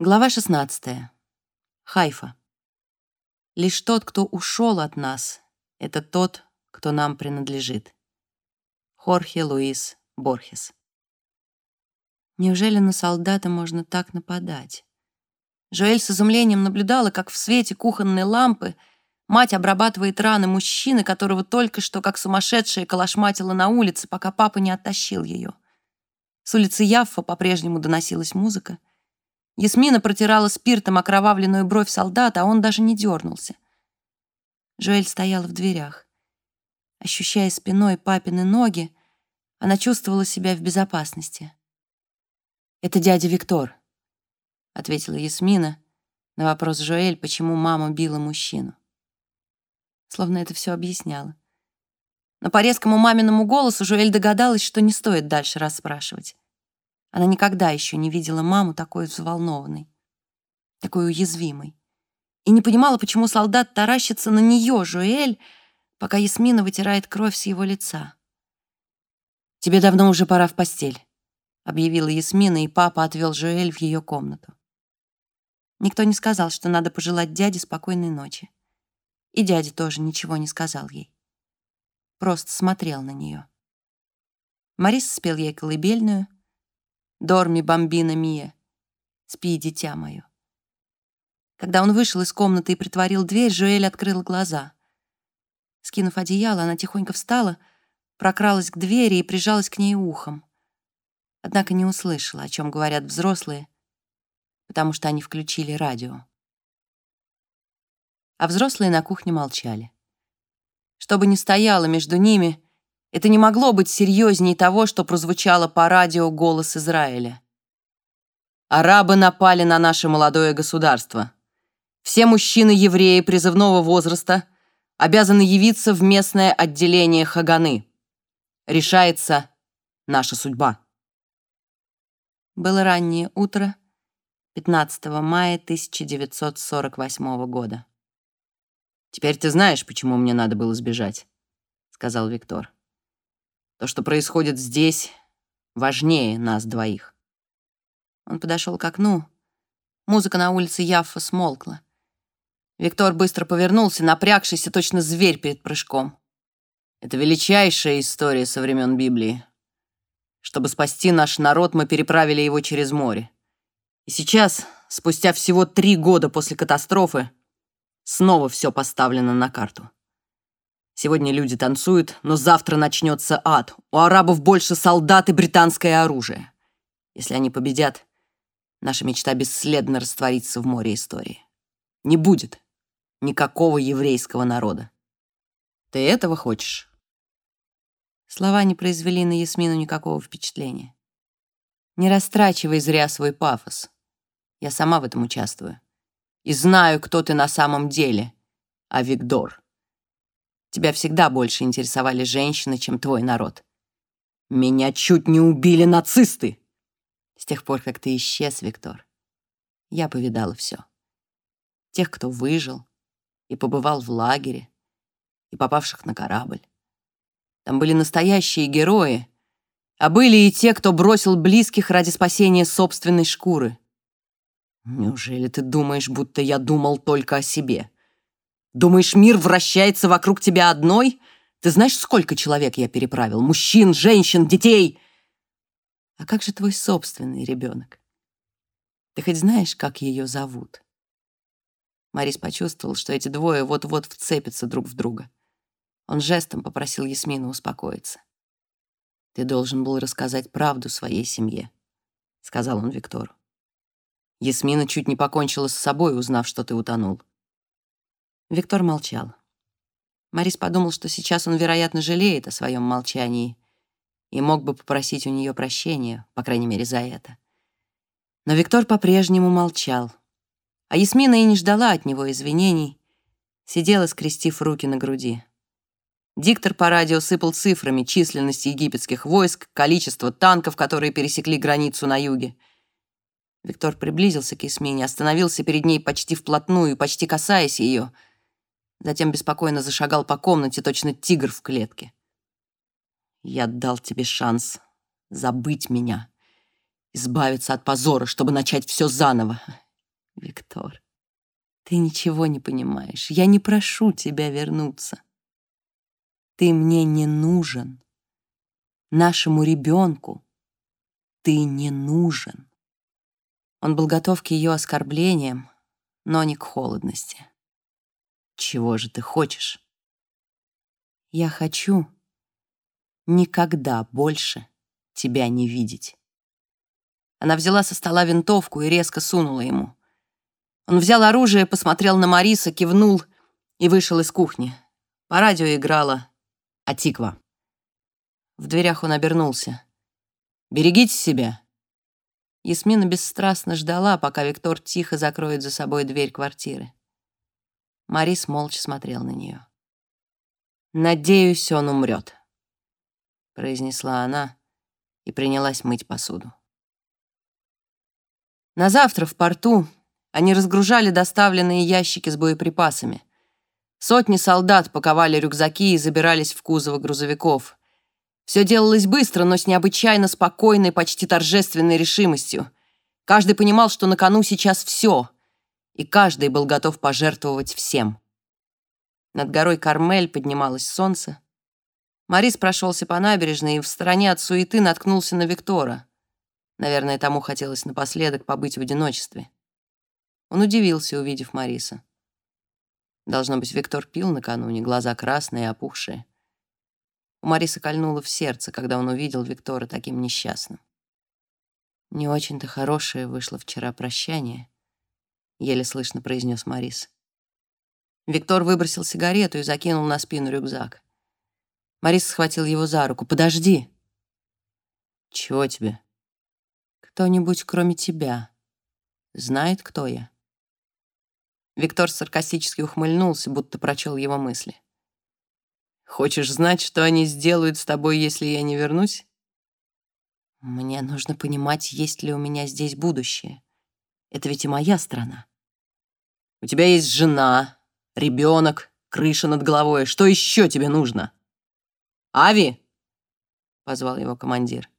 Глава 16. Хайфа. Лишь тот, кто ушел от нас, это тот, кто нам принадлежит. Хорхе Луис Борхес. Неужели на солдата можно так нападать? Жоэль с изумлением наблюдала, как в свете кухонной лампы мать обрабатывает раны мужчины, которого только что как сумасшедшая калашматила на улице, пока папа не оттащил ее. С улицы Яффа по-прежнему доносилась музыка. Ясмина протирала спиртом окровавленную бровь солдата, а он даже не дернулся. Жоэль стояла в дверях. Ощущая спиной папины ноги, она чувствовала себя в безопасности. «Это дядя Виктор», — ответила Ясмина на вопрос Жоэль, почему мама била мужчину. Словно это все объясняло. Но по резкому маминому голосу Жоэль догадалась, что не стоит дальше расспрашивать. Она никогда еще не видела маму такой взволнованной, такой уязвимой. И не понимала, почему солдат таращится на нее, Жуэль, пока Ясмина вытирает кровь с его лица. «Тебе давно уже пора в постель», — объявила Ясмина, и папа отвел Жуэль в ее комнату. Никто не сказал, что надо пожелать дяде спокойной ночи. И дядя тоже ничего не сказал ей. Просто смотрел на нее. Марис спел ей колыбельную, Дорми, бомбина Мия. Спи, дитя мое. Когда он вышел из комнаты и притворил дверь, Жуэль открыла глаза. Скинув одеяло, она тихонько встала, прокралась к двери и прижалась к ней ухом. Однако не услышала, о чем говорят взрослые, потому что они включили радио. А взрослые на кухне молчали. Что бы ни стояло между ними, это не могло быть серьезнее того, что прозвучало по радио голос Израиля. Арабы напали на наше молодое государство. Все мужчины-евреи призывного возраста обязаны явиться в местное отделение Хаганы. Решается наша судьба. Было раннее утро 15 мая 1948 года. «Теперь ты знаешь, почему мне надо было сбежать», — сказал Виктор. То, что происходит здесь, важнее нас двоих. Он подошел к окну. Музыка на улице Яффа смолкла. Виктор быстро повернулся, напрягшийся, точно зверь перед прыжком. Это величайшая история со времен Библии. Чтобы спасти наш народ, мы переправили его через море. И сейчас, спустя всего три года после катастрофы, снова все поставлено на карту. Сегодня люди танцуют, но завтра начнется ад. У арабов больше солдат и британское оружие. Если они победят, наша мечта бесследно растворится в море истории. Не будет никакого еврейского народа. Ты этого хочешь? Слова не произвели на Ясмину никакого впечатления. Не растрачивай зря свой пафос. Я сама в этом участвую. И знаю, кто ты на самом деле, а Виктор. Тебя всегда больше интересовали женщины, чем твой народ. Меня чуть не убили нацисты. С тех пор, как ты исчез, Виктор, я повидала все. Тех, кто выжил и побывал в лагере, и попавших на корабль. Там были настоящие герои, а были и те, кто бросил близких ради спасения собственной шкуры. Неужели ты думаешь, будто я думал только о себе? Думаешь, мир вращается вокруг тебя одной? Ты знаешь, сколько человек я переправил? Мужчин, женщин, детей? А как же твой собственный ребенок? Ты хоть знаешь, как ее зовут? Марис почувствовал, что эти двое вот-вот вцепятся друг в друга. Он жестом попросил Ясмину успокоиться. «Ты должен был рассказать правду своей семье», — сказал он Виктору. Ясмина чуть не покончила с собой, узнав, что ты утонул. Виктор молчал. Марис подумал, что сейчас он, вероятно, жалеет о своем молчании и мог бы попросить у нее прощения, по крайней мере, за это. Но Виктор по-прежнему молчал. А Ясмина и не ждала от него извинений, сидела, скрестив руки на груди. Диктор по радио сыпал цифрами численность египетских войск, количество танков, которые пересекли границу на юге. Виктор приблизился к Ясмине, остановился перед ней почти вплотную, почти касаясь ее — Затем беспокойно зашагал по комнате, точно тигр в клетке. «Я дал тебе шанс забыть меня, избавиться от позора, чтобы начать все заново. Ты ничего не понимаешь. Я не прошу тебя вернуться. Ты мне не нужен. Нашему ребенку ты не нужен. Он был готов к ее оскорблениям, но не к холодности. Чего же ты хочешь? Я хочу никогда больше тебя не видеть. Она взяла со стола винтовку и резко сунула ему. Он взял оружие, посмотрел на Мариса, кивнул и вышел из кухни. По радио играла «Атиква». В дверях он обернулся. «Берегите себя!» Ясмина бесстрастно ждала, пока Виктор тихо закроет за собой дверь квартиры. Марис молча смотрел на нее. «Надеюсь, он умрет», — произнесла она и принялась мыть посуду. На завтра в порту они разгружали доставленные ящики с боеприпасами. Сотни солдат паковали рюкзаки и забирались в кузовы грузовиков. Все делалось быстро, но с необычайно спокойной, почти торжественной решимостью. Каждый понимал, что на кону сейчас все, и каждый был готов пожертвовать всем. Над горой Кармель поднималось солнце. Морис прошелся по набережной и в стороне от суеты наткнулся на Виктора. Наверное, тому хотелось напоследок побыть в одиночестве. Он удивился, увидев Мариса. Должно быть, Виктор пил накануне, глаза красные, опухшие. У Мариса кольнуло в сердце, когда он увидел Виктора таким несчастным. «Не очень-то хорошее вышло вчера прощание», — еле слышно произнес Марис. Виктор выбросил сигарету и закинул на спину рюкзак. Марис схватил его за руку. «Подожди!» «Чего тебе?» «Кто-нибудь, кроме тебя, знает, кто я?» Виктор саркастически ухмыльнулся, будто прочел его мысли. «Хочешь знать, что они сделают с тобой, если я не вернусь?» «Мне нужно понимать, есть ли у меня здесь будущее. Это ведь и моя страна». «У тебя есть жена, ребенок, крыша над головой. Что еще тебе нужно? Ави!» — позвал его командир.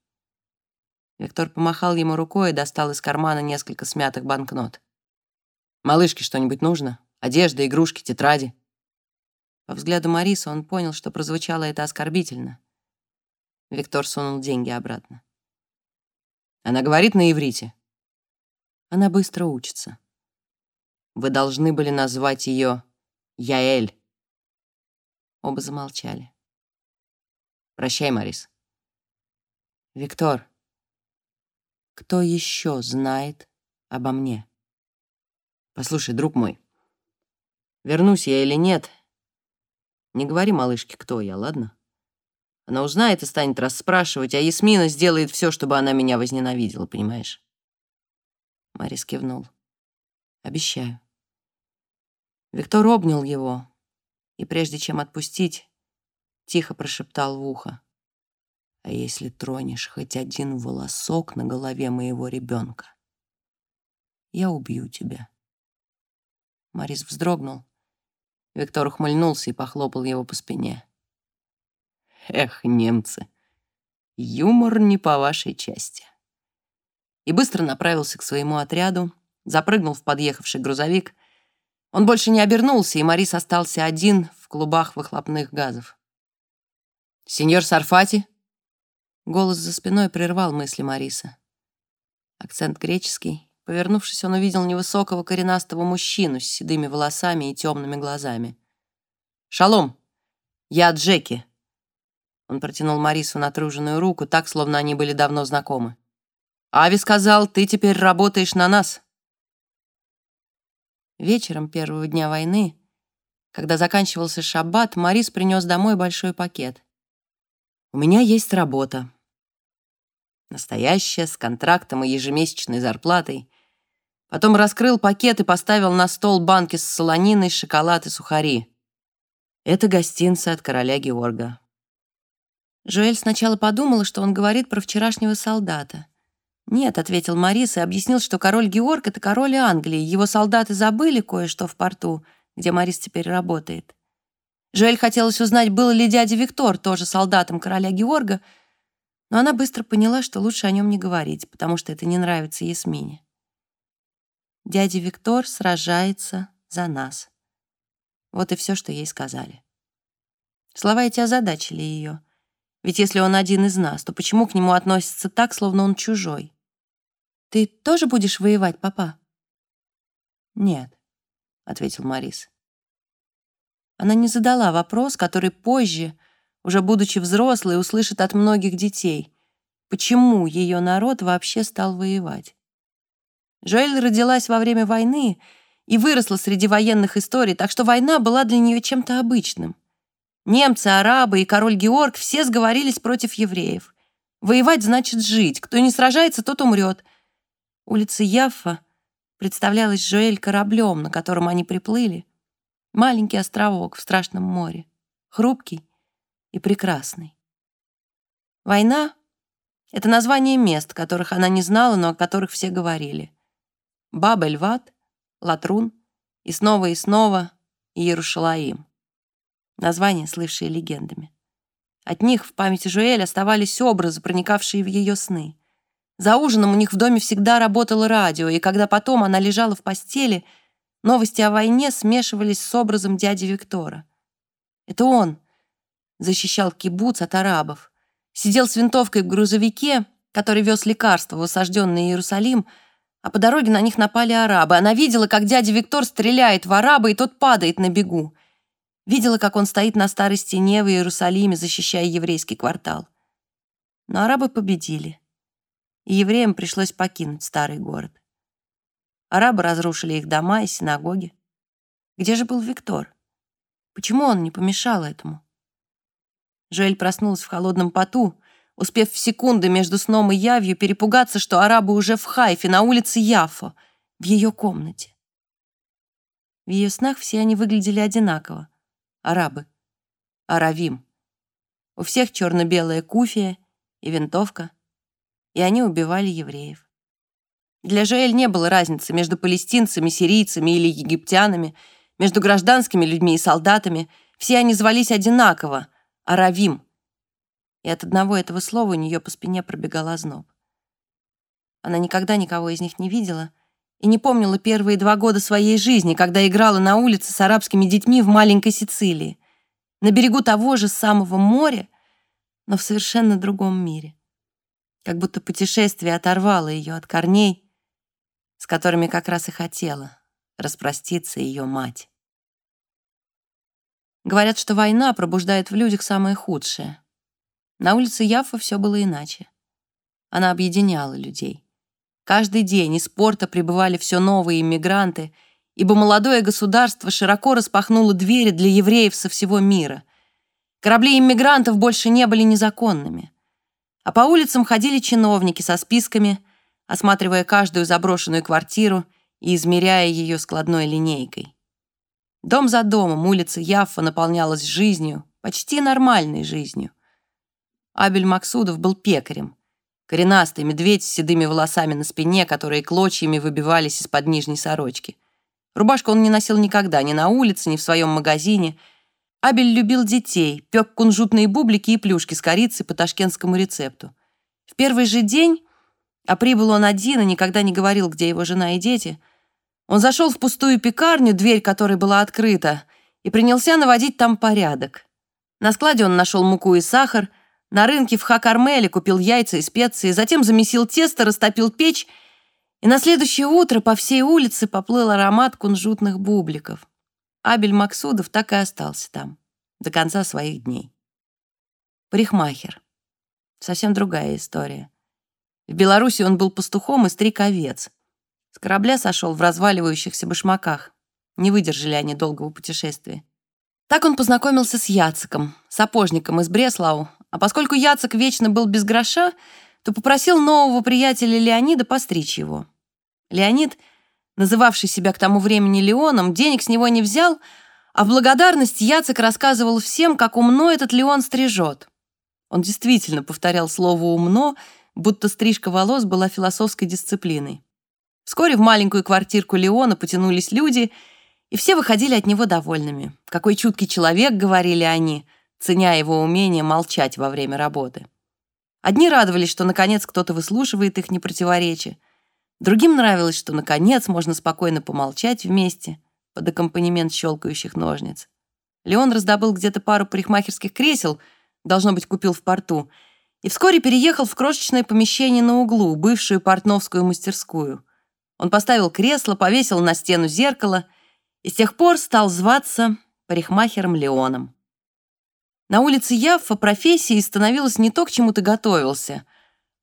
Виктор помахал ему рукой и достал из кармана несколько смятых банкнот. «Малышке что-нибудь нужно? Одежда, игрушки, тетради?» По взгляду Мариса он понял, что прозвучало это оскорбительно. Виктор сунул деньги обратно. «Она говорит на иврите?» «Она быстро учится. Вы должны были назвать ее Яэль. Оба замолчали. Прощай, Марис. Виктор, кто еще знает обо мне? Послушай, друг мой, вернусь я или нет, не говори малышке, кто я, ладно? Она узнает и станет расспрашивать, а Ясмина сделает все, чтобы она меня возненавидела, понимаешь? Марис кивнул. Обещаю. Виктор обнял его и, прежде чем отпустить, тихо прошептал в ухо. «А если тронешь хоть один волосок на голове моего ребенка, я убью тебя». Марис вздрогнул. Виктор ухмыльнулся и похлопал его по спине. «Эх, немцы, юмор не по вашей части». И быстро направился к своему отряду, запрыгнул в подъехавший грузовик — он больше не обернулся, и Марис остался один в клубах выхлопных газов. «Сеньор Сарфати?» Голос за спиной прервал мысли Мариса. Акцент греческий. Повернувшись, он увидел невысокого коренастого мужчину с седыми волосами и темными глазами. «Шалом! Я Джеки!» Он протянул Марису натруженную руку, так, словно они были давно знакомы. «Ави сказал, ты теперь работаешь на нас!» Вечером первого дня войны, когда заканчивался шаббат, Марис принес домой большой пакет. «У меня есть работа. Настоящая, с контрактом и ежемесячной зарплатой. Потом раскрыл пакет и поставил на стол банки с солониной, шоколад и сухари. Это гостинцы от короля Георга. Жоэль сначала подумала, что он говорит про вчерашнего солдата. «Нет», — ответил Марис и объяснил, что король Георг — это король Англии. Его солдаты забыли кое-что в порту, где Марис теперь работает. Жоэль хотелось узнать, был ли дядя Виктор тоже солдатом короля Георга, но она быстро поняла, что лучше о нем не говорить, потому что это не нравится Ясмине. Дядя Виктор сражается за нас. Вот и все, что ей сказали. Слова эти озадачили ее. Ведь если он один из нас, то почему к нему относятся так, словно он чужой? «Ты тоже будешь воевать, папа?» «Нет», — ответил Марис. Она не задала вопрос, который позже, уже будучи взрослой, услышит от многих детей. Почему ее народ вообще стал воевать? Жоэль родилась во время войны и выросла среди военных историй, так что война была для нее чем-то обычным. Немцы, арабы и король Георг все сговорились против евреев. Воевать значит жить. Кто не сражается, тот умрет. Улица Яффа представлялась Жоэль кораблем, на котором они приплыли. Маленький островок в страшном море, хрупкий и прекрасный. Война — это название мест, которых она не знала, но о которых все говорили. Баб-эль-Ват, Латрун и снова и снова Иерушалаим. Названия, слывшие легендами. От них в памяти Жуэль оставались образы, проникавшие в ее сны. За ужином у них в доме всегда работало радио, и когда потом она лежала в постели, новости о войне смешивались с образом дяди Виктора. Это он защищал кибуц от арабов, сидел с винтовкой в грузовике, который вез лекарства в осажденный Иерусалим, а по дороге на них напали арабы. Она видела, как дядя Виктор стреляет в араба, и тот падает на бегу. Видела, как он стоит на старой стене в Иерусалиме, защищая еврейский квартал. Но арабы победили, и евреям пришлось покинуть старый город. Арабы разрушили их дома и синагоги. Где же был Виктор? Почему он не помешал этому? Жоэль проснулась в холодном поту, успев в секунды между сном и явью перепугаться, что арабы уже в Хайфе, на улице Яфо, в ее комнате. В ее снах все они выглядели одинаково. Арабы. Аравим. У всех черно-белая куфия и винтовка, и они убивали евреев. Для Жоэль не было разницы между палестинцами, сирийцами или египтянами, между гражданскими людьми и солдатами. Все они звались одинаково — Аравим и от одного этого слова у нее по спине пробегал озноб. Она никогда никого из них не видела и не помнила первые два года своей жизни, когда играла на улице с арабскими детьми в маленькой Сицилии, на берегу того же самого моря, но в совершенно другом мире. Как будто путешествие оторвало ее от корней, с которыми как раз и хотела распроститься ее мать. Говорят, что война пробуждает в людях самое худшее — на улице Яффа все было иначе. Она объединяла людей. Каждый день из порта прибывали все новые иммигранты, ибо молодое государство широко распахнуло двери для евреев со всего мира. Корабли иммигрантов больше не были незаконными. А по улицам ходили чиновники со списками, осматривая каждую заброшенную квартиру и измеряя ее складной линейкой. Дом за домом улица Яффа наполнялась жизнью, почти нормальной жизнью. Абель Максудов был пекарем. Коренастый медведь с седыми волосами на спине, которые клочьями выбивались из-под нижней сорочки. Рубашку он не носил никогда, ни на улице, ни в своем магазине. Абель любил детей, пек кунжутные бублики и плюшки с корицей по ташкентскому рецепту. В первый же день, а прибыл он один и никогда не говорил, где его жена и дети, он зашел в пустую пекарню, дверь которой была открыта, и принялся наводить там порядок. На складе он нашел муку и сахар — на рынке в Хакармеле купил яйца и специи, затем замесил тесто, растопил печь, и на следующее утро по всей улице поплыл аромат кунжутных бубликов. Абель Максудов так и остался там до конца своих дней. Парикмахер. Совсем другая история. В Беларуси он был пастухом и стриг овец. С корабля сошел в разваливающихся башмаках. Не выдержали они долгого путешествия. Так он познакомился с Яциком, сапожником из Бреслау, а поскольку Яцек вечно был без гроша, то попросил нового приятеля Леонида постричь его. Леонид, называвший себя к тому времени Леоном, денег с него не взял, а в благодарность Яцек рассказывал всем, как умно этот Леон стрижет. Он действительно повторял слово «умно», будто стрижка волос была философской дисциплиной. Вскоре в маленькую квартирку Леона потянулись люди, и все выходили от него довольными. «Какой чуткий человек», — говорили они, ценя его умение молчать во время работы. Одни радовались, что наконец кто-то выслушивает их непротиворечия. Другим нравилось, что наконец можно спокойно помолчать вместе, под аккомпанемент щелкающих ножниц. Леон раздобыл где-то пару парикмахерских кресел, должно быть, купил в порту, и вскоре переехал в крошечное помещение на углу, бывшую портновскую мастерскую. Он поставил кресло, повесил на стену зеркало и с тех пор стал зваться парикмахером Леоном. На улице Яффа профессии становилось не то, к чему ты готовился,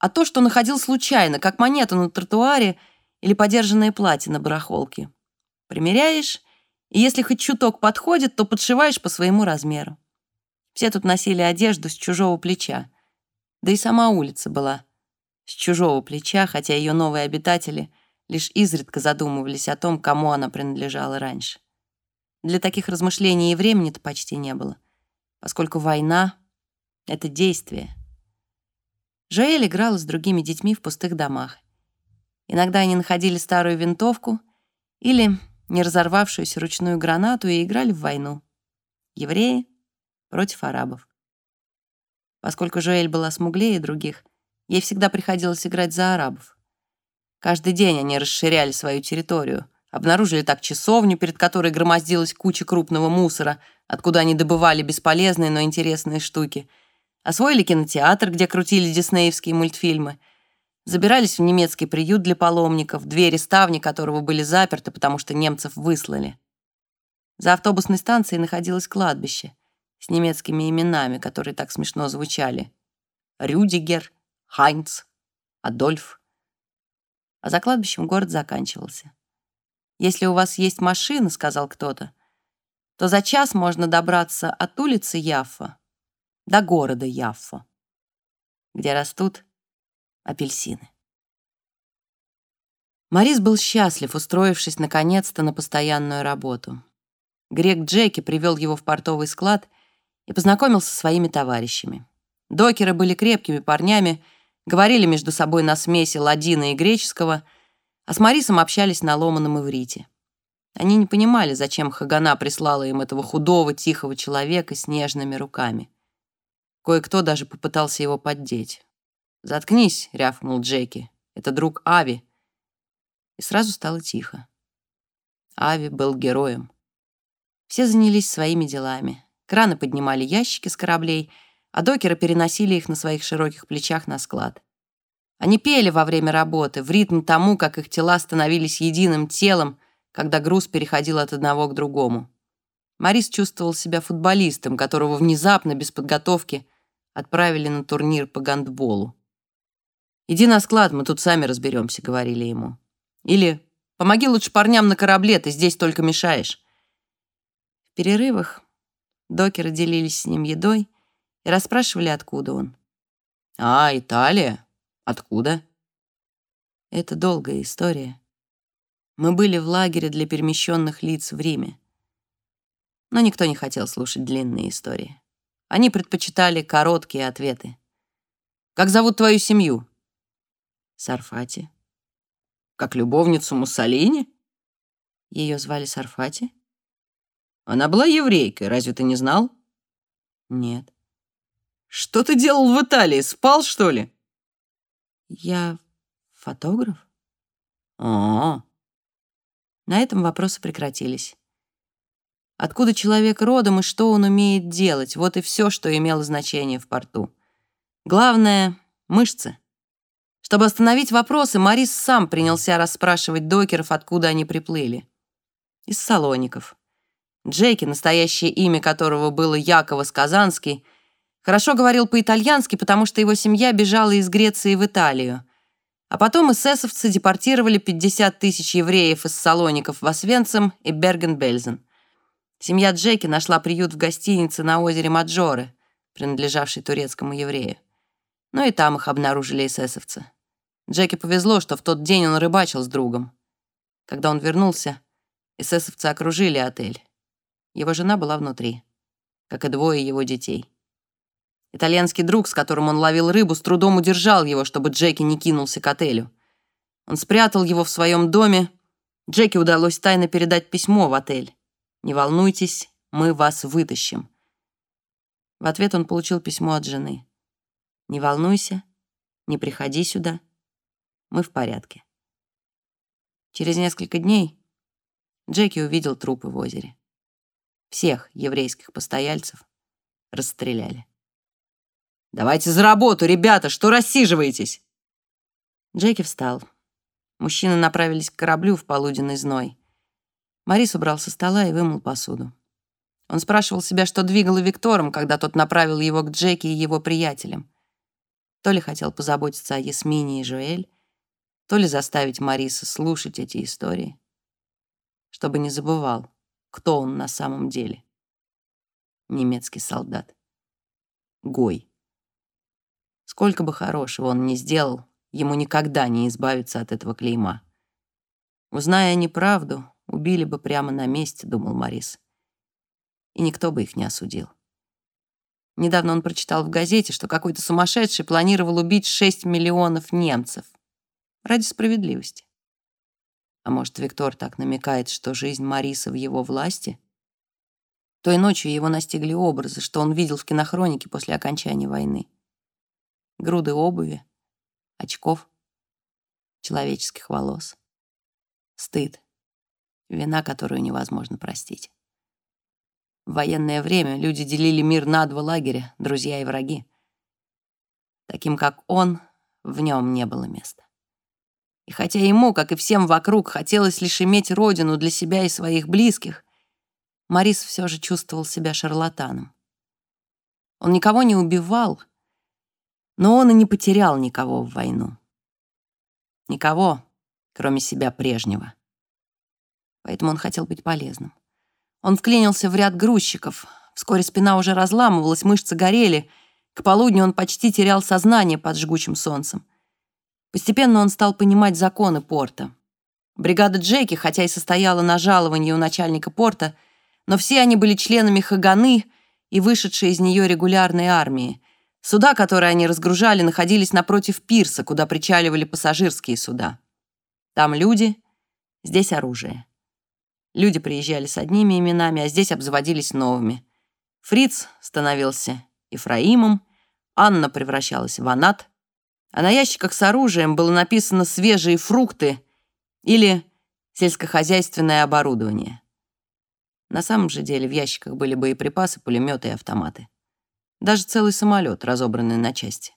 а то, что находил случайно, как монету на тротуаре или подержанное платье на барахолке. Примеряешь, и если хоть чуток подходит, то подшиваешь по своему размеру. Все тут носили одежду с чужого плеча. Да и сама улица была с чужого плеча, хотя ее новые обитатели лишь изредка задумывались о том, кому она принадлежала раньше. Для таких размышлений и времени-то почти не было поскольку война — это действие. Жоэль играла с другими детьми в пустых домах. Иногда они находили старую винтовку или не разорвавшуюся ручную гранату и играли в войну. Евреи против арабов. Поскольку Жоэль была смуглее других, ей всегда приходилось играть за арабов. Каждый день они расширяли свою территорию, обнаружили так часовню, перед которой громоздилась куча крупного мусора, откуда они добывали бесполезные, но интересные штуки. Освоили кинотеатр, где крутили диснеевские мультфильмы. Забирались в немецкий приют для паломников, двери ставни которого были заперты, потому что немцев выслали. За автобусной станцией находилось кладбище с немецкими именами, которые так смешно звучали. Рюдигер, Хайнц, Адольф. А за кладбищем город заканчивался. «Если у вас есть машина, — сказал кто-то, — то за час можно добраться от улицы Яффа до города Яффа, где растут апельсины. Морис был счастлив, устроившись наконец-то на постоянную работу. Грек Джеки привел его в портовый склад и познакомил со своими товарищами. Докеры были крепкими парнями, говорили между собой на смеси ладина и греческого, а с Марисом общались на ломаном иврите. Они не понимали, зачем Хагана прислала им этого худого, тихого человека с нежными руками. Кое-кто даже попытался его поддеть. «Заткнись», — рявкнул Джеки. «Это друг Ави». И сразу стало тихо. Ави был героем. Все занялись своими делами. Краны поднимали ящики с кораблей, а докеры переносили их на своих широких плечах на склад. Они пели во время работы, в ритм тому, как их тела становились единым телом, когда груз переходил от одного к другому. Марис чувствовал себя футболистом, которого внезапно, без подготовки, отправили на турнир по гандболу. «Иди на склад, мы тут сами разберемся», — говорили ему. Или «Помоги лучше парням на корабле, ты здесь только мешаешь». В перерывах докеры делились с ним едой и расспрашивали, откуда он. «А, Италия? Откуда?» Это долгая история. Мы были в лагере для перемещенных лиц в Риме. Но никто не хотел слушать длинные истории. Они предпочитали короткие ответы. «Как зовут твою семью?» «Сарфати». «Как любовницу Муссолини?» Ее звали Сарфати. «Она была еврейкой, разве ты не знал?» «Нет». «Что ты делал в Италии? Спал, что ли?» «Я фотограф». «А-а-а». На этом вопросы прекратились. Откуда человек родом и что он умеет делать, вот и все, что имело значение в порту. Главное — мышцы. Чтобы остановить вопросы, Марис сам принялся расспрашивать докеров, откуда они приплыли. Из Салоников. Джеки, настоящее имя которого было Якова Сказанский, хорошо говорил по-итальянски, потому что его семья бежала из Греции в Италию. А потом эсэсовцы депортировали 50 тысяч евреев из Салоников в Освенцим и Берген-Бельзен. Семья Джеки нашла приют в гостинице на озере Маджоры, принадлежавшей турецкому еврею. Но и там их обнаружили эсэсовцы. Джеки повезло, что в тот день он рыбачил с другом. Когда он вернулся, эсэсовцы окружили отель. Его жена была внутри, как и двое его детей. Итальянский друг, с которым он ловил рыбу, с трудом удержал его, чтобы Джеки не кинулся к отелю. Он спрятал его в своем доме. Джеки удалось тайно передать письмо в отель. «Не волнуйтесь, мы вас вытащим». В ответ он получил письмо от жены. «Не волнуйся, не приходи сюда, мы в порядке». Через несколько дней Джеки увидел трупы в озере. Всех еврейских постояльцев расстреляли. «Давайте за работу, ребята! Что рассиживаетесь?» Джеки встал. Мужчины направились к кораблю в полуденный зной. Марис убрал со стола и вымыл посуду. Он спрашивал себя, что двигало Виктором, когда тот направил его к Джеки и его приятелям. То ли хотел позаботиться о Ясмине и Жуэль, то ли заставить Мариса слушать эти истории, чтобы не забывал, кто он на самом деле. Немецкий солдат. Гой. Сколько бы хорошего он ни сделал, ему никогда не избавиться от этого клейма. Узная неправду, убили бы прямо на месте, думал Марис. И никто бы их не осудил. Недавно он прочитал в газете, что какой-то сумасшедший планировал убить 6 миллионов немцев. Ради справедливости. А может, Виктор так намекает, что жизнь Мариса в его власти? Той ночью его настигли образы, что он видел в кинохронике после окончания войны. Груды обуви, очков, человеческих волос. Стыд. Вина, которую невозможно простить. В военное время люди делили мир на два лагеря, друзья и враги. Таким, как он, в нем не было места. И хотя ему, как и всем вокруг, хотелось лишь иметь родину для себя и своих близких, Морис все же чувствовал себя шарлатаном. Он никого не убивал, но он и не потерял никого в войну. Никого, кроме себя прежнего. Поэтому он хотел быть полезным. Он вклинился в ряд грузчиков. Вскоре спина уже разламывалась, мышцы горели. К полудню он почти терял сознание под жгучим солнцем. Постепенно он стал понимать законы порта. Бригада Джеки, хотя и состояла на жаловании у начальника порта, но все они были членами Хаганы и вышедшие из нее регулярной армии. Суда, которые они разгружали, находились напротив пирса, куда причаливали пассажирские суда. Там люди, здесь оружие. Люди приезжали с одними именами, а здесь обзаводились новыми. Фриц становился Ефраимом, Анна превращалась в Анат, а на ящиках с оружием было написано «свежие фрукты» или «сельскохозяйственное оборудование». На самом же деле в ящиках были боеприпасы, пулеметы и автоматы. Даже целый самолет, разобранный на части.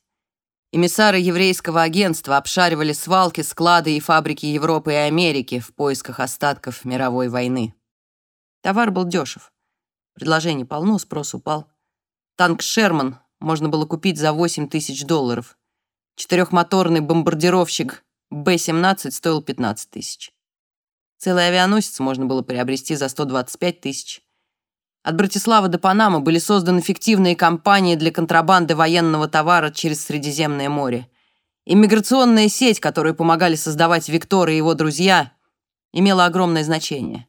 Эмиссары еврейского агентства обшаривали свалки, склады и фабрики Европы и Америки в поисках остатков мировой войны. Товар был дешев. Предложений полно, спрос упал. Танк «Шерман» можно было купить за 8 тысяч долларов. Четырехмоторный бомбардировщик Б-17 стоил 15 тысяч. Целый авианосец можно было приобрести за 125 тысяч. От Братиславы до Панамы были созданы фиктивные компании для контрабанды военного товара через Средиземное море. Иммиграционная сеть, которую помогали создавать Виктор и его друзья, имела огромное значение.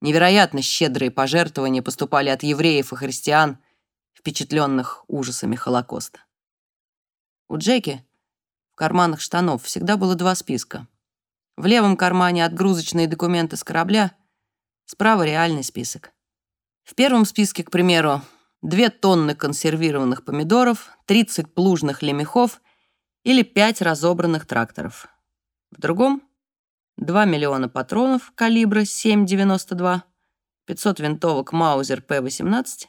Невероятно щедрые пожертвования поступали от евреев и христиан, впечатленных ужасами Холокоста. У Джеки в карманах штанов всегда было два списка. В левом кармане отгрузочные документы с корабля, справа реальный список. В первом списке, к примеру, 2 тонны консервированных помидоров, 30 плужных лемехов или 5 разобранных тракторов. В другом — 2 миллиона патронов калибра 7,92, 500 винтовок Маузер П-18,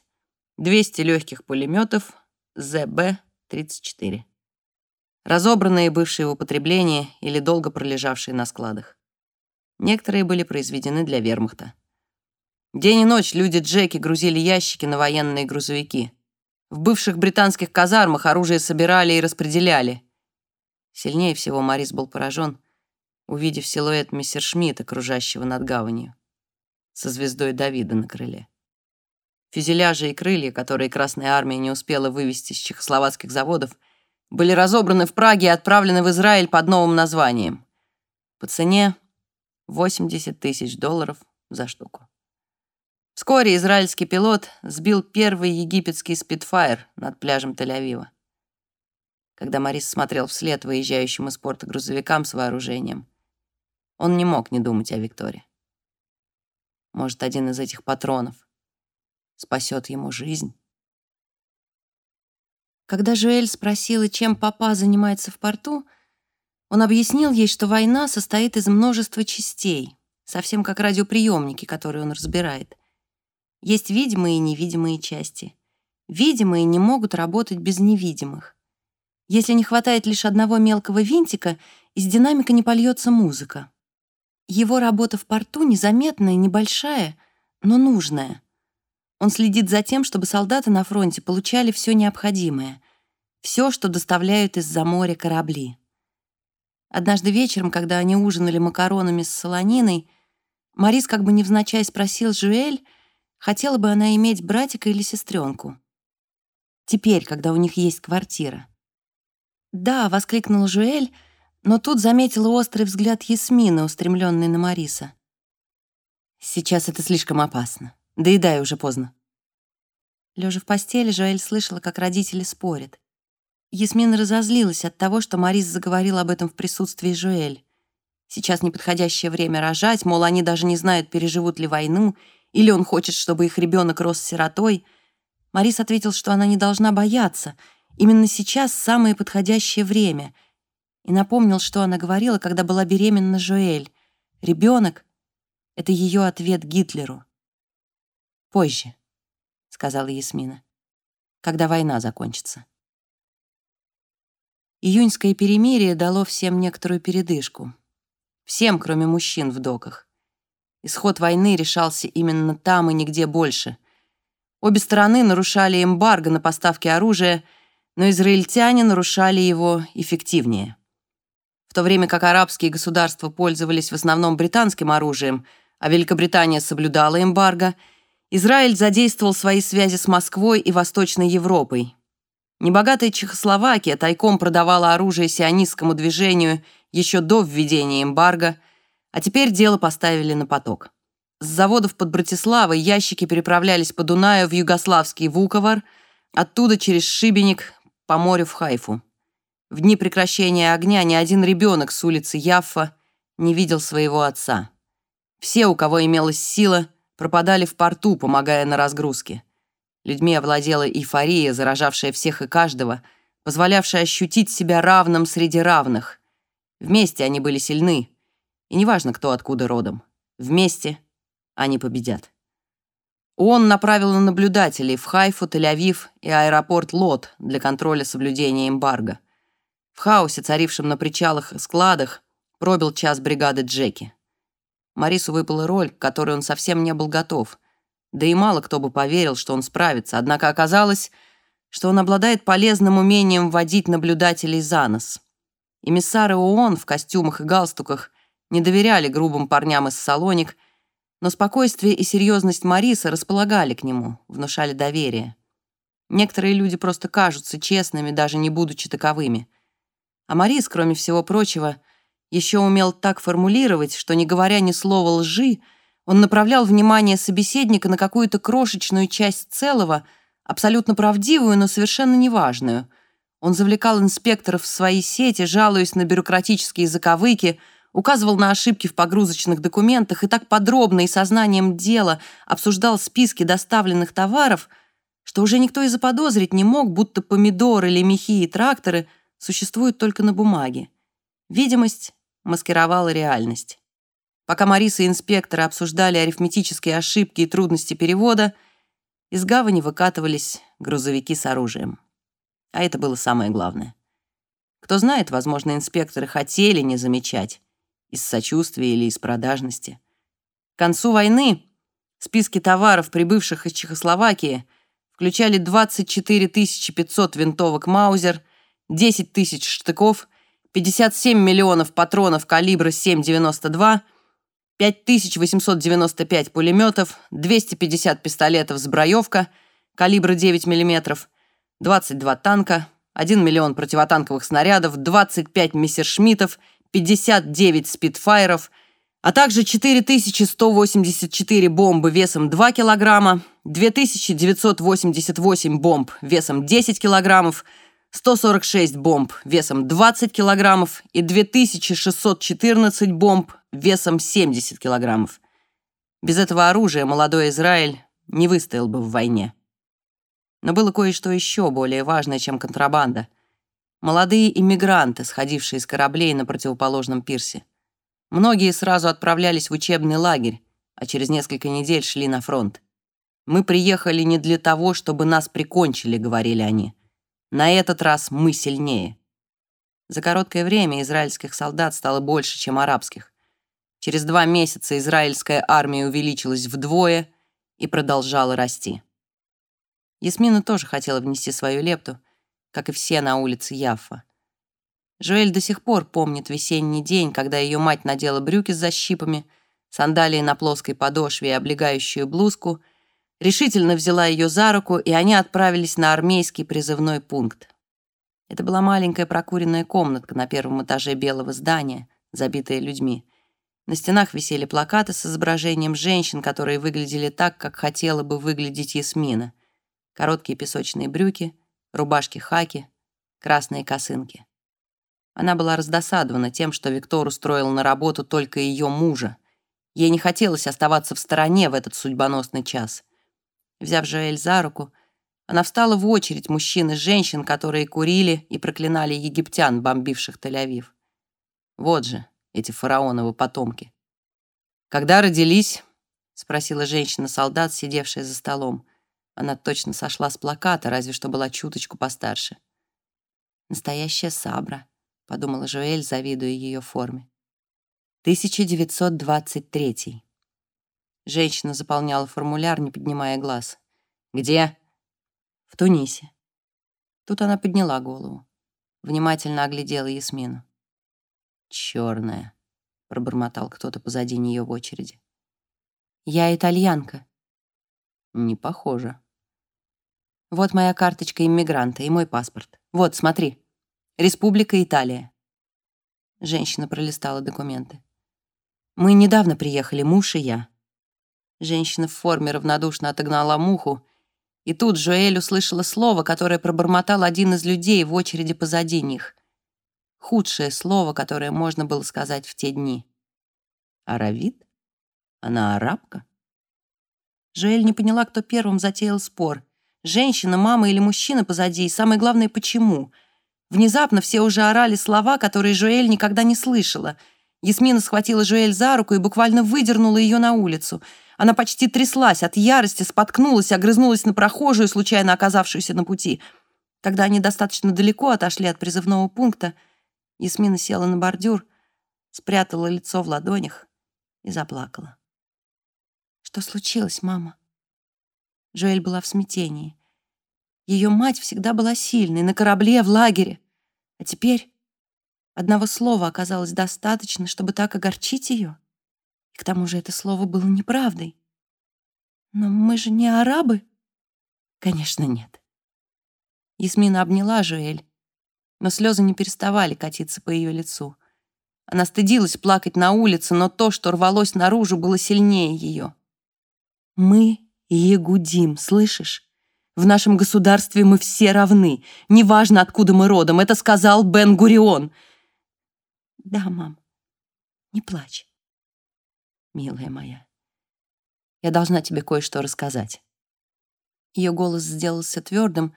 200 легких пулеметов ЗБ-34. Разобранные, бывшие в употреблении или долго пролежавшие на складах. Некоторые были произведены для вермахта. День и ночь люди Джеки грузили ящики на военные грузовики. В бывших британских казармах оружие собирали и распределяли. Сильнее всего Морис был поражен, увидев силуэт мистер Шмидта, кружащего над гаванью, со звездой Давида на крыле. Фюзеляжи и крылья, которые Красная Армия не успела вывести с чехословацких заводов, были разобраны в Праге и отправлены в Израиль под новым названием. По цене 80 тысяч долларов за штуку. Вскоре израильский пилот сбил первый египетский спидфайр над пляжем Тель-Авива. Когда Морис смотрел вслед выезжающим из порта грузовикам с вооружением, он не мог не думать о Викторе. Может, один из этих патронов спасет ему жизнь? Когда Жуэль спросила, чем папа занимается в порту, он объяснил ей, что война состоит из множества частей — совсем как радиоприемники, которые он разбирает. Есть видимые и невидимые части. Видимые не могут работать без невидимых. Если не хватает лишь одного мелкого винтика, из динамика не польется музыка. Его работа в порту незаметная, небольшая, но нужная. Он следит за тем, чтобы солдаты на фронте получали все необходимое, все, что доставляют из-за моря корабли. Однажды вечером, когда они ужинали макаронами с солониной, Марис как бы невзначай спросил Жуэль, хотела бы она иметь братика или сестренку. Теперь, когда у них есть квартира. «Да», — воскликнул Жуэль, но тут заметила острый взгляд Ясмины, устремленный на Мариса. «Сейчас это слишком опасно. Доедай, уже поздно». Лежа в постели, Жуэль слышала, как родители спорят. Ясмина разозлилась от того, что Марис заговорил об этом в присутствии Жуэль. Сейчас неподходящее время рожать, мол, они даже не знают, переживут ли войну, или он хочет, чтобы их ребенок рос сиротой. Марис ответил, что она не должна бояться. Именно сейчас самое подходящее время. И напомнил, что она говорила, когда была беременна Жуэль. Ребенок — это ее ответ Гитлеру. «Позже», — сказала Ясмина, — «когда война закончится». Июньское перемирие дало всем некоторую передышку. Всем, кроме мужчин в доках. Исход войны решался именно там и нигде больше. Обе стороны нарушали эмбарго на поставки оружия, но израильтяне нарушали его эффективнее. В то время как арабские государства пользовались в основном британским оружием, а Великобритания соблюдала эмбарго, Израиль задействовал свои связи с Москвой и Восточной Европой, Небогатая Чехословакия тайком продавала оружие сионистскому движению еще до введения эмбарго, а теперь дело поставили на поток. С заводов под Братиславой ящики переправлялись по Дунаю в югославский Вуковар, оттуда через Шибеник по морю в Хайфу. В дни прекращения огня ни один ребенок с улицы Яффа не видел своего отца. Все, у кого имелась сила, пропадали в порту, помогая на разгрузке. Людьми овладела эйфория, заражавшая всех и каждого, позволявшая ощутить себя равным среди равных. Вместе они были сильны, и неважно, кто откуда родом. Вместе они победят. ООН направил на наблюдателей в Хайфу, Тель-Авив и аэропорт Лот для контроля соблюдения эмбарго. В хаосе, царившем на причалах и складах, пробил час бригады Джеки. Марису выпала роль, к которой он совсем не был готов. Да и мало кто бы поверил, что он справится, однако оказалось, что он обладает полезным умением водить наблюдателей за нос. Эмиссары ООН в костюмах и галстуках не доверяли грубым парням из Салоник, но спокойствие и серьезность Мариса располагали к нему, внушали доверие. Некоторые люди просто кажутся честными, даже не будучи таковыми. А Марис, кроме всего прочего, еще умел так формулировать, что, не говоря ни слова лжи, он направлял внимание собеседника на какую-то крошечную часть целого, абсолютно правдивую, но совершенно неважную. Он завлекал инспекторов в свои сети, жалуясь на бюрократические заковыки, указывал на ошибки в погрузочных документах и так подробно и сознанием дела обсуждал списки доставленных товаров, что уже никто и заподозрить не мог, будто помидоры, лемехи и тракторы существуют только на бумаге. Видимость маскировала реальность. Пока Мариса и инспекторы обсуждали арифметические ошибки и трудности перевода, из гавани выкатывались грузовики с оружием. А это было самое главное. Кто знает, возможно, инспекторы хотели не замечать из сочувствия или из продажности. К концу войны списки товаров, прибывших из Чехословакии, включали 24 500 винтовок «Маузер», 10 тысяч штыков, 57 миллионов патронов калибра 7,92, 5895 пулеметов, 250 пистолетов с броевка калибра 9 мм, 22 танка, 1 миллион противотанковых снарядов, 25 мессершмиттов, 59 спидфайров, а также 4184 бомбы весом 2 килограмма, 2988 бомб весом 10 килограммов, 146 бомб весом 20 килограммов и 2614 бомб весом 70 килограммов. Без этого оружия молодой Израиль не выстоял бы в войне. Но было кое-что еще более важное, чем контрабанда. Молодые иммигранты, сходившие с кораблей на противоположном пирсе. Многие сразу отправлялись в учебный лагерь, а через несколько недель шли на фронт. «Мы приехали не для того, чтобы нас прикончили», — говорили они. «На этот раз мы сильнее». За короткое время израильских солдат стало больше, чем арабских. Через два месяца израильская армия увеличилась вдвое и продолжала расти. Ясмина тоже хотела внести свою лепту, как и все на улице Яффа. Жоэль до сих пор помнит весенний день, когда ее мать надела брюки с защипами, сандалии на плоской подошве и облегающую блузку, решительно взяла ее за руку, и они отправились на армейский призывной пункт. Это была маленькая прокуренная комнатка на первом этаже белого здания, забитая людьми. На стенах висели плакаты с изображением женщин, которые выглядели так, как хотела бы выглядеть Ясмина. Короткие песочные брюки, рубашки-хаки, красные косынки. Она была раздосадована тем, что Виктор устроил на работу только ее мужа. Ей не хотелось оставаться в стороне в этот судьбоносный час. Взяв Жоэль за руку, она встала в очередь мужчин и женщин, которые курили и проклинали египтян, бомбивших Тель-Авив. Вот же эти фараоновы потомки. «Когда родились?» — спросила женщина-солдат, сидевшая за столом. Она точно сошла с плаката, разве что была чуточку постарше. Настоящая сабра подумала Жуэль, завидуя ее форме. 1923. Женщина заполняла формуляр, не поднимая глаз. «Где?» «В Тунисе». Тут она подняла голову. Внимательно оглядела Ясмину. «Черная», — пробормотал кто-то позади нее в очереди. «Я итальянка». «Не похоже». «Вот моя карточка иммигранта и мой паспорт. Вот, смотри». Республика Италия. Женщина пролистала документы. Мы недавно приехали, муж и я. Женщина в форме равнодушно отогнала муху, и тут Жоэль услышала слово, которое пробормотал один из людей в очереди позади них. Худшее слово, которое можно было сказать в те дни. Аравит? Она арабка? Жоэль не поняла, кто первым затеял спор. Женщина, мама или мужчина позади, и самое главное, почему — Внезапно все уже орали слова, которые Жуэль никогда не слышала. Ясмина схватила Жуэль за руку и буквально выдернула ее на улицу. Она почти тряслась от ярости, споткнулась, огрызнулась на прохожую, случайно оказавшуюся на пути. Когда они достаточно далеко отошли от призывного пункта, Ясмина села на бордюр, спрятала лицо в ладонях и заплакала. «Что случилось, мама?» Жуэль была в смятении. Ее мать всегда была сильной, на корабле, в лагере. А теперь одного слова оказалось достаточно, чтобы так огорчить ее. И к тому же это слово было неправдой. Но мы же не арабы? Конечно, нет. Ясмина обняла Жуэль, но слезы не переставали катиться по ее лицу. Она стыдилась плакать на улице, но то, что рвалось наружу, было сильнее ее. «Мы егудим, слышишь? В нашем государстве мы все равны. Неважно, откуда мы родом. Это сказал Бен-Гурион. Да, мам, не плачь. Милая моя, я должна тебе кое-что рассказать. Ее голос сделался твердым,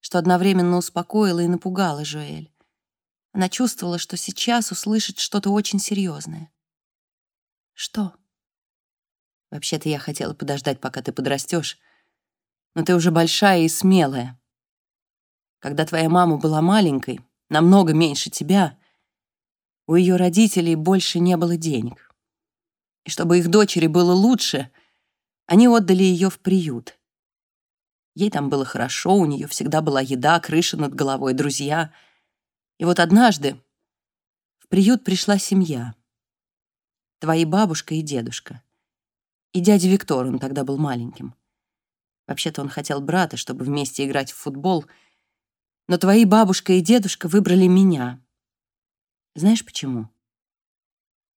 что одновременно успокоило и напугало Жуэль. Она чувствовала, что сейчас услышит что-то очень серьезное. Что? Вообще-то я хотела подождать, пока ты подрастешь, но ты уже большая и смелая. Когда твоя мама была маленькой, намного меньше тебя, у ее родителей больше не было денег. И чтобы их дочери было лучше, они отдали ее в приют. Ей там было хорошо, у нее всегда была еда, крыша над головой, друзья. И вот однажды в приют пришла семья. Твои бабушка и дедушка. И дядя Виктор, он тогда был маленьким. Вообще-то он хотел брата, чтобы вместе играть в футбол, но твои бабушка и дедушка выбрали меня. Знаешь почему?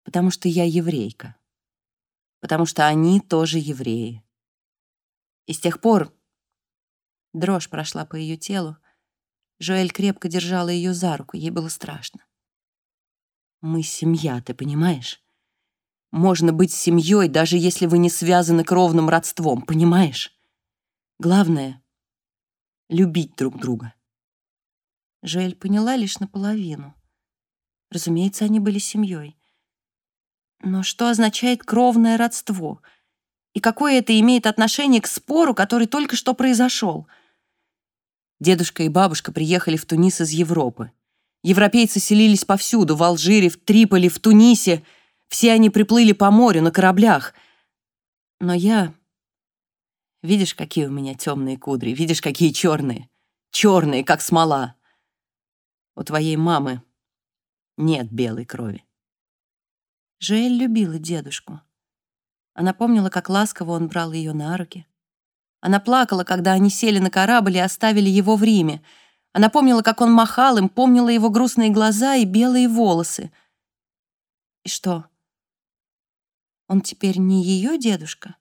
Потому что я еврейка. Потому что они тоже евреи. И с тех пор дрожь прошла по ее телу. Жоэль крепко держала ее за руку, ей было страшно. Мы семья, ты понимаешь? Можно быть семьей, даже если вы не связаны кровным родством, понимаешь? Главное — любить друг друга. Жоэль поняла лишь наполовину. Разумеется, они были семьей. Но что означает кровное родство? И какое это имеет отношение к спору, который только что произошел? Дедушка и бабушка приехали в Тунис из Европы. Европейцы селились повсюду, в Алжире, в Триполи, в Тунисе. Все они приплыли по морю на кораблях. Но я... Видишь, какие у меня темные кудри, видишь, какие черные. Черные, как смола. У твоей мамы нет белой крови. Жель любила дедушку. Она помнила, как ласково он брал ее на руки. Она плакала, когда они сели на корабль и оставили его в Риме. Она помнила, как он махал им, помнила его грустные глаза и белые волосы. И что? Он теперь не ее дедушка?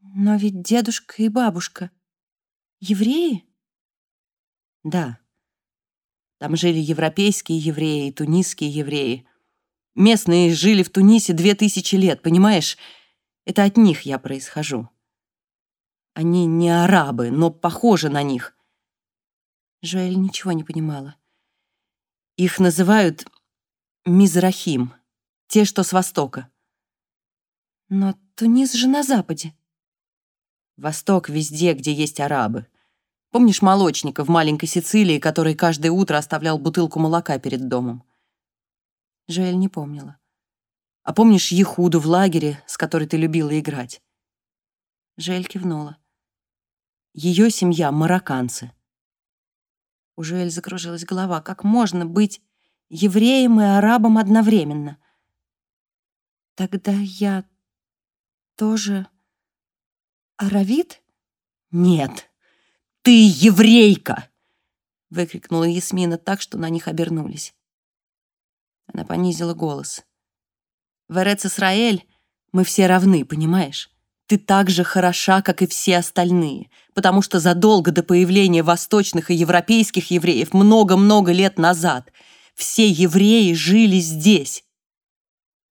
Но ведь дедушка и бабушка евреи? Да. Там жили европейские евреи и тунисские евреи. Местные жили в Тунисе две тысячи лет, понимаешь? Это от них я происхожу. Они не арабы, но похожи на них. Жоэль ничего не понимала. Их называют Мизрахим, те, что с востока. Но Тунис же на западе. Восток везде, где есть арабы. Помнишь молочника в маленькой Сицилии, который каждое утро оставлял бутылку молока перед домом? Жоэль не помнила. А помнишь Ехуду в лагере, с которой ты любила играть? Жоэль кивнула. Ее семья — марокканцы. У Жоэль закружилась голова. Как можно быть евреем и арабом одновременно? Тогда я тоже аравит? Нет, ты еврейка! Выкрикнула Ясмина так, что на них обернулись. Она понизила голос. В Эрец-Исраэль мы все равны, понимаешь? Ты так же хороша, как и все остальные, потому что задолго до появления восточных и европейских евреев много-много лет назад все евреи жили здесь.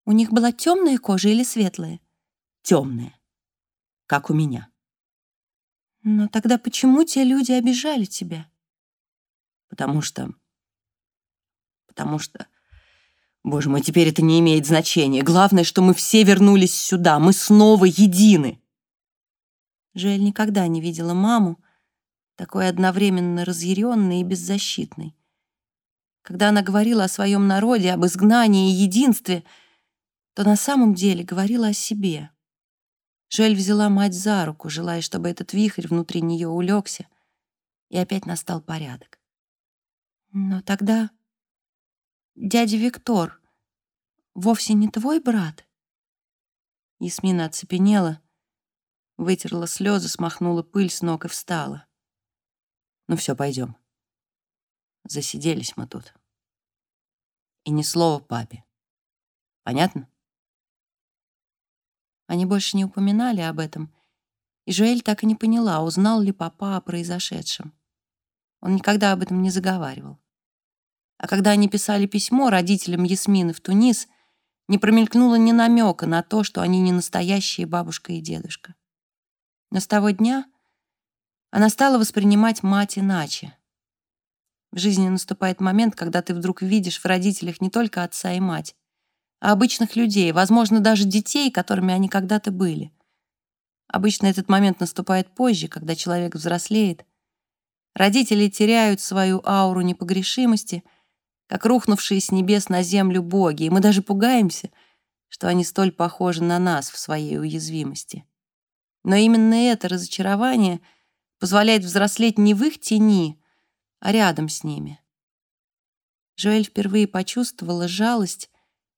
У них была темная кожа или светлая? Темная, как у меня. Но тогда почему те люди обижали тебя? Потому что... Потому что... Боже мой, теперь это не имеет значения. Главное, что мы все вернулись сюда. Мы снова едины. Жель никогда не видела маму, такой одновременно разъяренной и беззащитной. Когда она говорила о своем народе, об изгнании и единстве, то на самом деле говорила о себе. Жель взяла мать за руку, желая, чтобы этот вихрь внутри нее улегся, и опять настал порядок. Но тогда дядя Виктор вовсе не твой брат?» Ясмина оцепенела, вытерла слезы, смахнула пыль с ног и встала. «Ну все, пойдем. Засиделись мы тут. И ни слова папе. Понятно?» Они больше не упоминали об этом, и Жуэль так и не поняла, узнал ли папа о произошедшем. Он никогда об этом не заговаривал. А когда они писали письмо родителям Ясмины в Тунис, не промелькнуло ни намека на то, что они не настоящие бабушка и дедушка. Но с того дня она стала воспринимать мать иначе. В жизни наступает момент, когда ты вдруг видишь в родителях не только отца и мать, обычных людей, возможно, даже детей, которыми они когда-то были. Обычно этот момент наступает позже, когда человек взрослеет. Родители теряют свою ауру непогрешимости — как рухнувшие с небес на землю боги, и мы даже пугаемся, что они столь похожи на нас в своей уязвимости. Но именно это разочарование позволяет взрослеть не в их тени, а рядом с ними. Жоэль впервые почувствовала жалость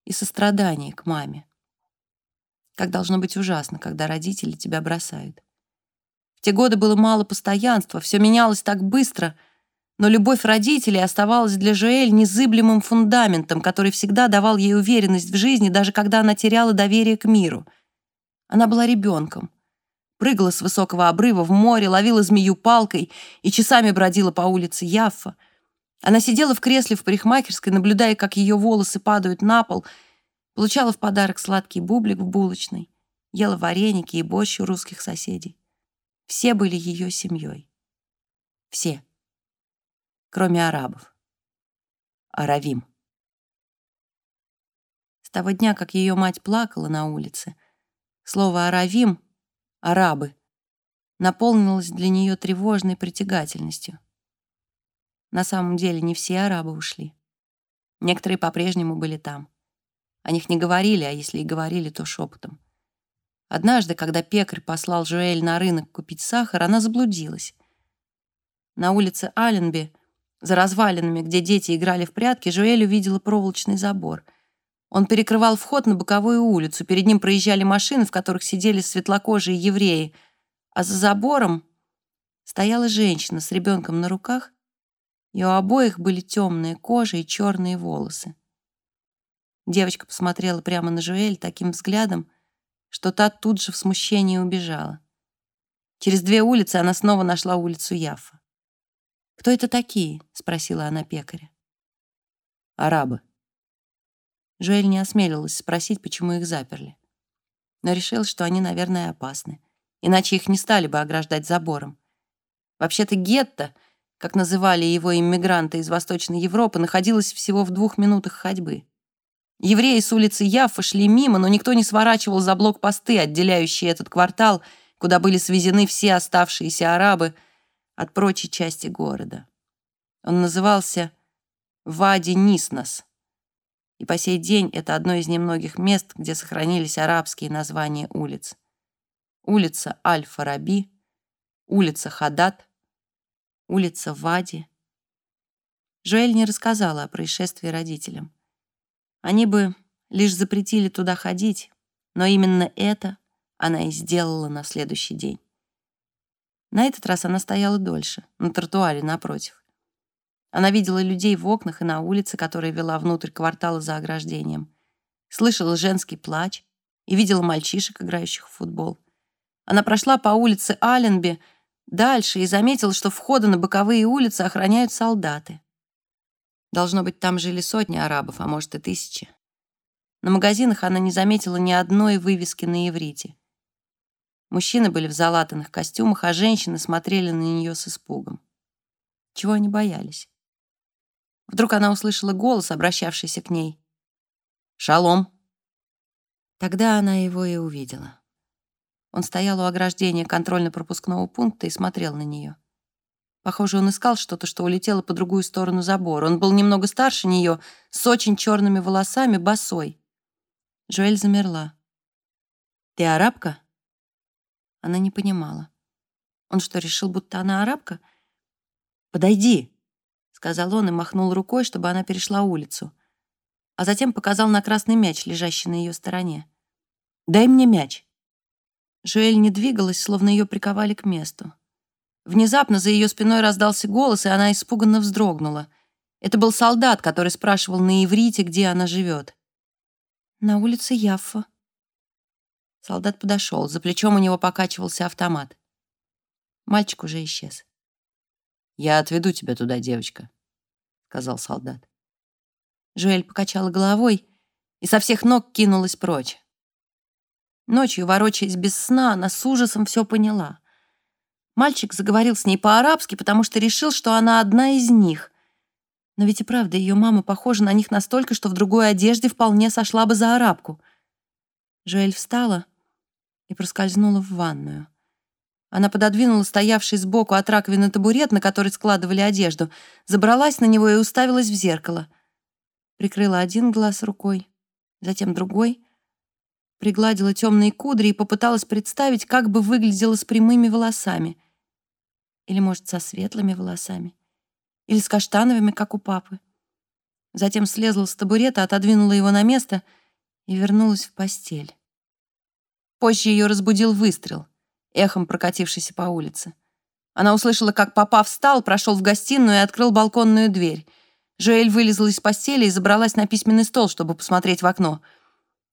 и сострадание к маме. Как должно быть ужасно, когда родители тебя бросают. В те годы было мало постоянства, все менялось так быстро — но любовь родителей оставалась для Жоэль незыблемым фундаментом, который всегда давал ей уверенность в жизни, даже когда она теряла доверие к миру. Она была ребенком. Прыгала с высокого обрыва в море, ловила змею палкой и часами бродила по улице Яффа. Она сидела в кресле в парикмахерской, наблюдая, как ее волосы падают на пол, получала в подарок сладкий бублик в булочной, ела вареники и борщ у русских соседей. Все были ее семьей. Все кроме арабов. Аравим. С того дня, как ее мать плакала на улице, слово «аравим» — «арабы» наполнилось для нее тревожной притягательностью. На самом деле не все арабы ушли. Некоторые по-прежнему были там. О них не говорили, а если и говорили, то шепотом. Однажды, когда пекарь послал Жуэль на рынок купить сахар, она заблудилась. На улице Аленби, за развалинами, где дети играли в прятки, Жуэль увидела проволочный забор. Он перекрывал вход на боковую улицу. Перед ним проезжали машины, в которых сидели светлокожие евреи, а за забором стояла женщина с ребенком на руках, и у обоих были темные кожа и черные волосы. Девочка посмотрела прямо на Жуэль таким взглядом, что та тут же в смущении убежала. Через две улицы она снова нашла улицу Яффа. «Кто это такие?» — спросила она пекаря. «Арабы». Жуэль не осмелилась спросить, почему их заперли. Но решил, что они, наверное, опасны. Иначе их не стали бы ограждать забором. Вообще-то гетто, как называли его иммигранты из Восточной Европы, находилось всего в двух минутах ходьбы. Евреи с улицы Яффа шли мимо, но никто не сворачивал за блокпосты, отделяющие этот квартал, куда были свезены все оставшиеся арабы от прочей части города. Он назывался Вади Ниснас, и по сей день это одно из немногих мест, где сохранились арабские названия улиц. Улица Аль-Фараби, улица Хадат, улица Вади. Жоэль не рассказала о происшествии родителям. Они бы лишь запретили туда ходить, но именно это она и сделала на следующий день. На этот раз она стояла дольше, на тротуаре напротив. Она видела людей в окнах и на улице, которая вела внутрь квартала за ограждением. Слышала женский плач и видела мальчишек, играющих в футбол. Она прошла по улице Аленби дальше и заметила, что входы на боковые улицы охраняют солдаты. Должно быть, там жили сотни арабов, а может и тысячи. На магазинах она не заметила ни одной вывески на иврите. Мужчины были в залатанных костюмах, а женщины смотрели на нее с испугом. Чего они боялись? Вдруг она услышала голос, обращавшийся к ней. «Шалом!» Тогда она его и увидела. Он стоял у ограждения контрольно-пропускного пункта и смотрел на нее. Похоже, он искал что-то, что улетело по другую сторону забора. Он был немного старше нее, с очень черными волосами, босой. Жуэль замерла. «Ты арабка?» Она не понимала. Он что, решил, будто она арабка? «Подойди», — сказал он и махнул рукой, чтобы она перешла улицу. А затем показал на красный мяч, лежащий на ее стороне. «Дай мне мяч». Жуэль не двигалась, словно ее приковали к месту. Внезапно за ее спиной раздался голос, и она испуганно вздрогнула. Это был солдат, который спрашивал на иврите, где она живет. «На улице Яффа». Солдат подошел, за плечом у него покачивался автомат. Мальчик уже исчез. «Я отведу тебя туда, девочка», — сказал солдат. Жуэль покачала головой и со всех ног кинулась прочь. Ночью, ворочаясь без сна, она с ужасом все поняла. Мальчик заговорил с ней по-арабски, потому что решил, что она одна из них. Но ведь и правда, ее мама похожа на них настолько, что в другой одежде вполне сошла бы за арабку. Жоэль встала и проскользнула в ванную. Она пододвинула стоявший сбоку от раковины табурет, на который складывали одежду, забралась на него и уставилась в зеркало. Прикрыла один глаз рукой, затем другой, пригладила темные кудри и попыталась представить, как бы выглядела с прямыми волосами — или, может, со светлыми волосами? Или с каштановыми, как у папы? Затем слезла с табурета, отодвинула его на место и вернулась в постель. Позже ее разбудил выстрел, эхом прокатившийся по улице. Она услышала, как папа встал, прошел в гостиную и открыл балконную дверь. Жоэль вылезла из постели и забралась на письменный стол, чтобы посмотреть в окно.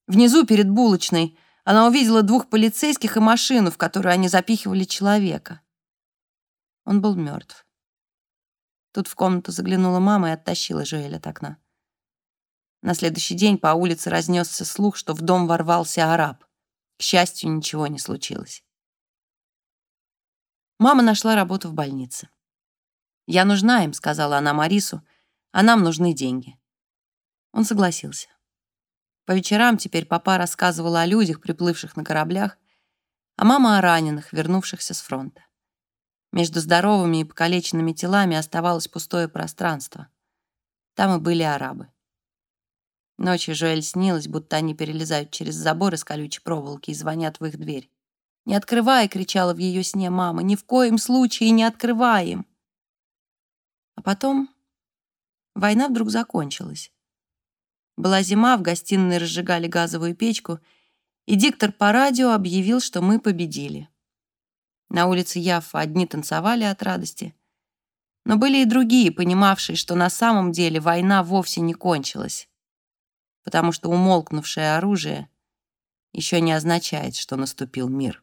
Внизу, перед булочной, она увидела двух полицейских и машину, в которую они запихивали человека. Он был мертв. Тут в комнату заглянула мама и оттащила Жоэля от окна. На следующий день по улице разнесся слух, что в дом ворвался араб. К счастью, ничего не случилось. Мама нашла работу в больнице. «Я нужна им», — сказала она Марису, — «а нам нужны деньги». Он согласился. По вечерам теперь папа рассказывала о людях, приплывших на кораблях, а мама о раненых, вернувшихся с фронта. Между здоровыми и покалеченными телами оставалось пустое пространство. Там и были арабы. Ночью Жоэль снилось, будто они перелезают через забор из колючей проволоки и звонят в их дверь. «Не открывай!» — кричала в ее сне мама. «Ни в коем случае не открываем!» А потом война вдруг закончилась. Была зима, в гостиной разжигали газовую печку, и диктор по радио объявил, что мы победили. На улице Яффа одни танцевали от радости, но были и другие, понимавшие, что на самом деле война вовсе не кончилась потому что умолкнувшее оружие еще не означает, что наступил мир.